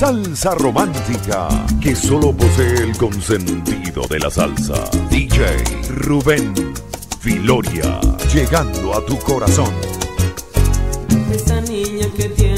salsa romántica que solo posee el consentido de la salsa. DJ Rubén Filoria, llegando a tu corazón. Niña que tiene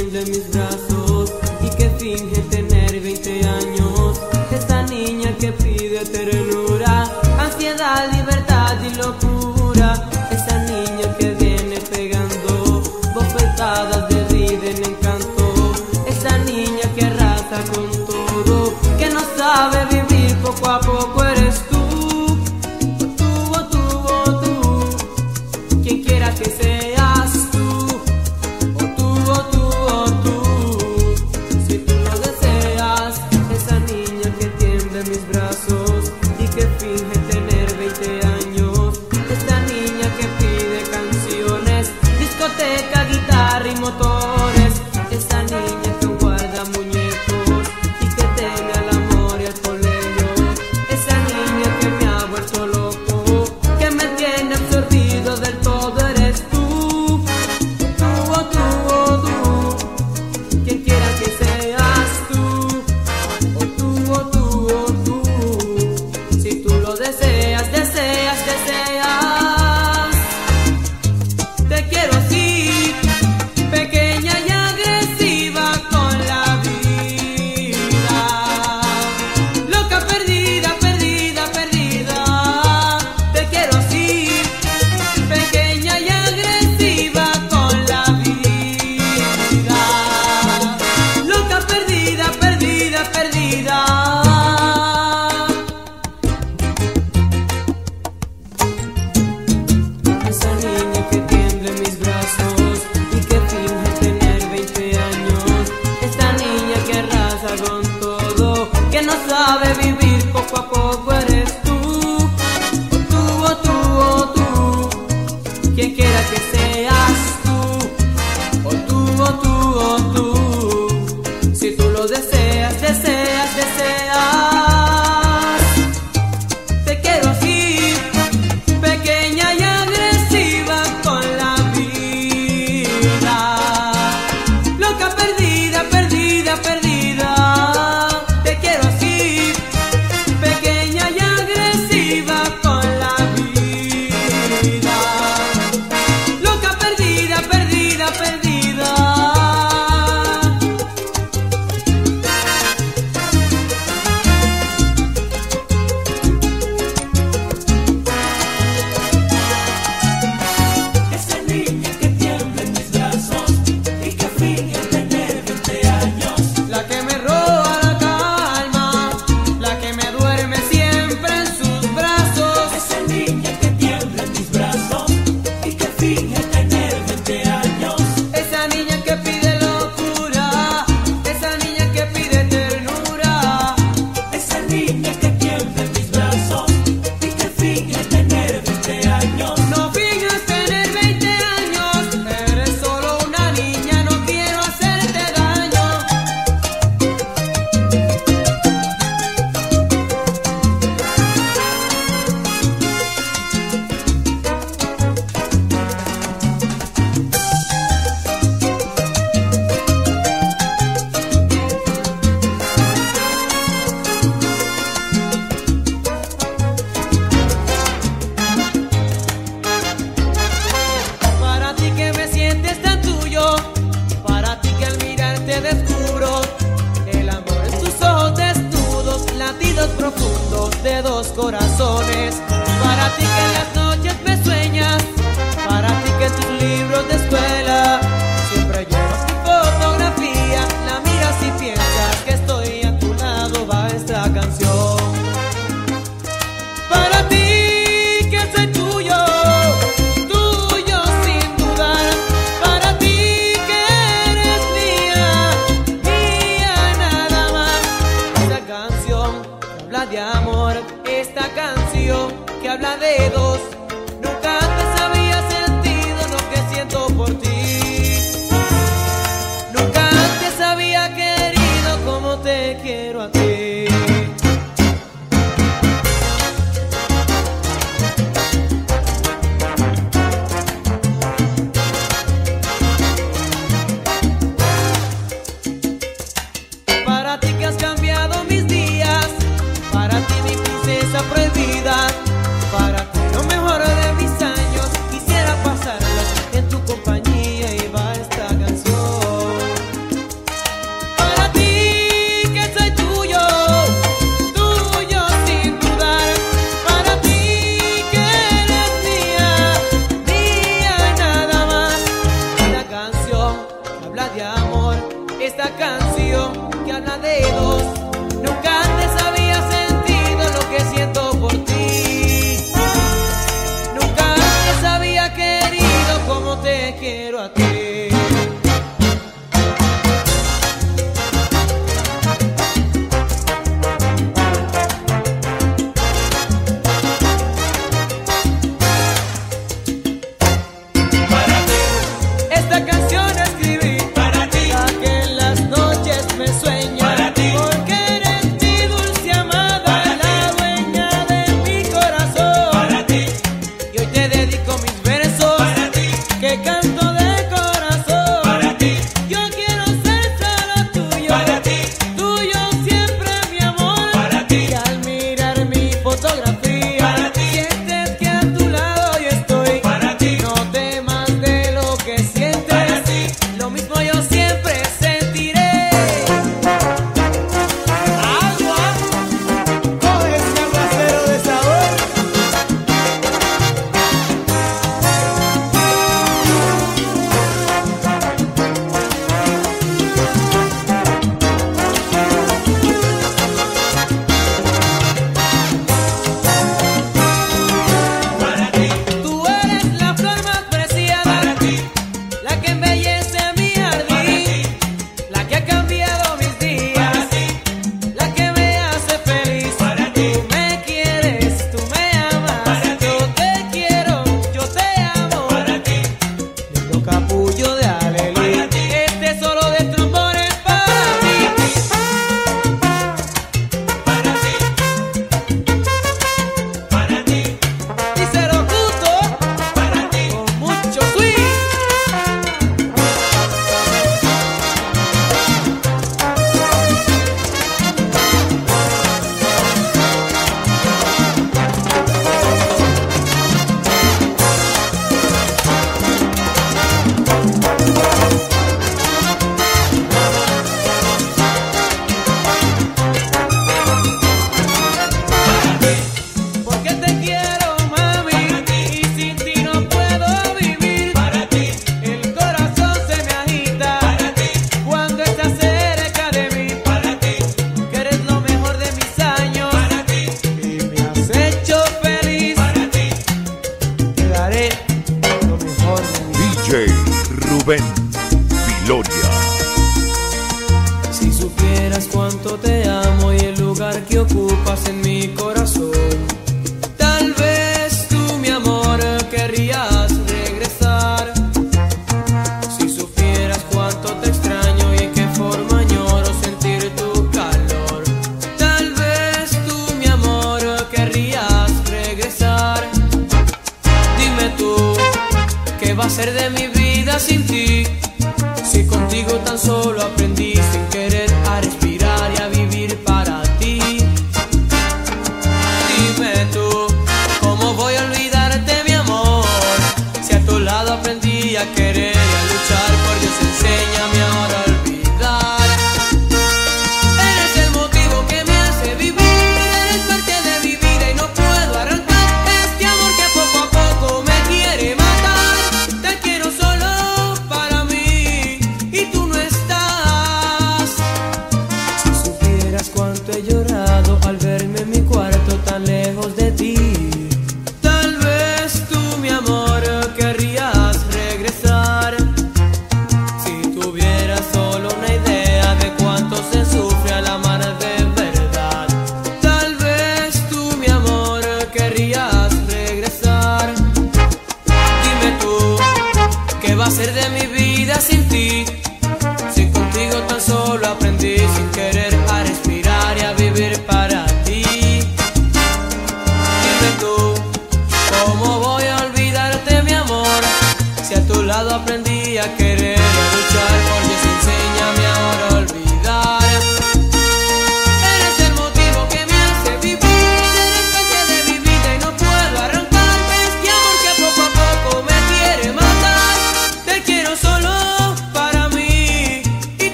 he llorado al verme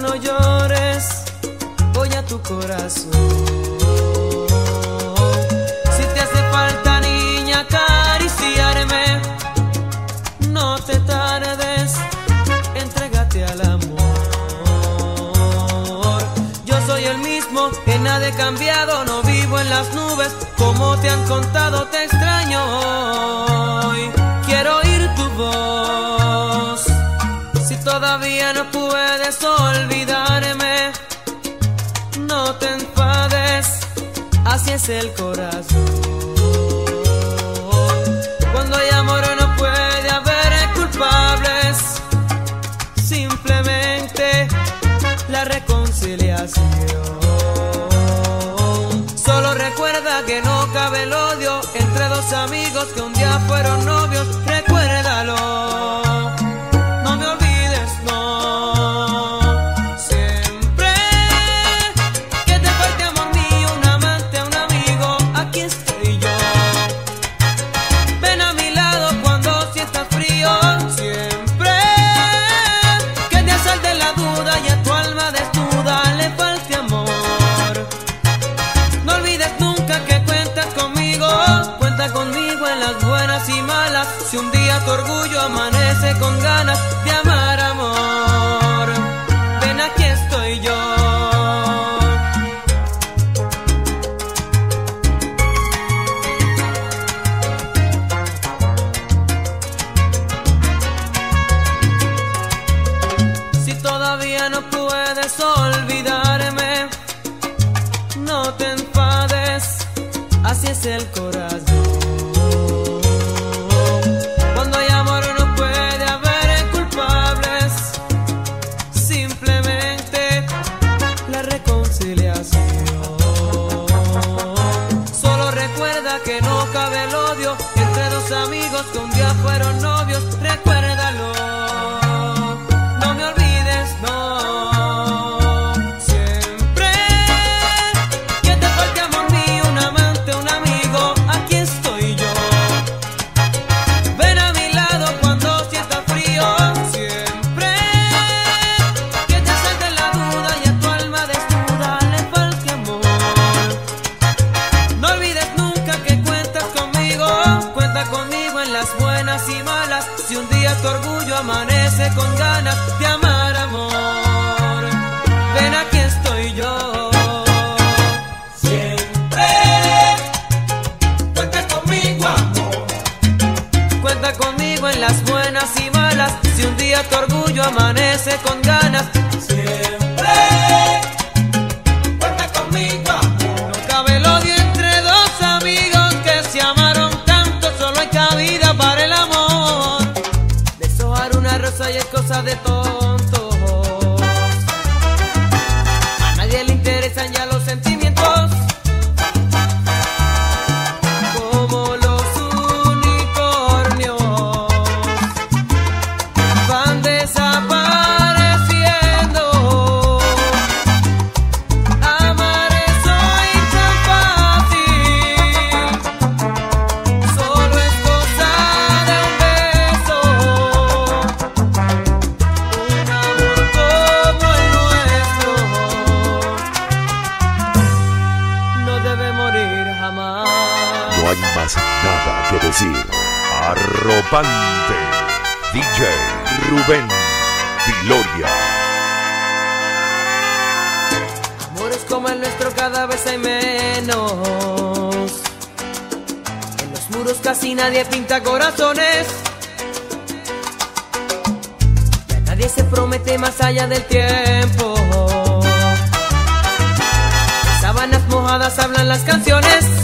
no llores, voy a tu corazón. Si te hace falta, niña, acariciarme, no te tardes, entrégate al amor. Yo soy el mismo, en nada he cambiado, no vivo en las nubes, como te han contado, te extraño. Quiero oír tu voz todavía no puedes olvidarme. No te enfades, así es el corazón. Cuando hay amor no puede haber culpables, simplemente la reconciliación. Solo recuerda que no cabe el odio entre dos amigos que un día fueron novios. coração arropante, DJ Rubén Viloria. Amores como el nuestro cada vez hay menos. En los muros casi nadie pinta corazones. Ya nadie se promete más allá del tiempo. Las sábanas mojadas hablan las canciones.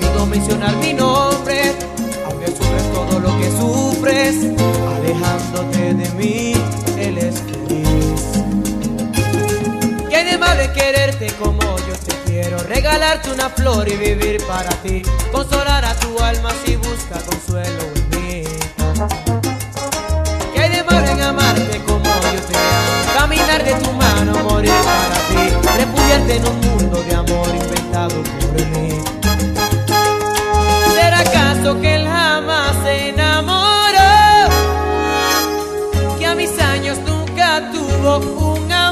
olvido mencionar mi nombre, aunque sufres todo lo que sufres, alejándote de mí, él es feliz. Tiene mal de quererte como yo te quiero, regalarte una flor y vivir para ti, consolar a tu alma si busca consuelo en mí. Qué de mal en amarte como yo te amo, caminar de tu mano, morir para ti, refugiarte en un mundo de amor inventado por mí que él jamás se enamoró, que a mis años nunca tuvo un amor.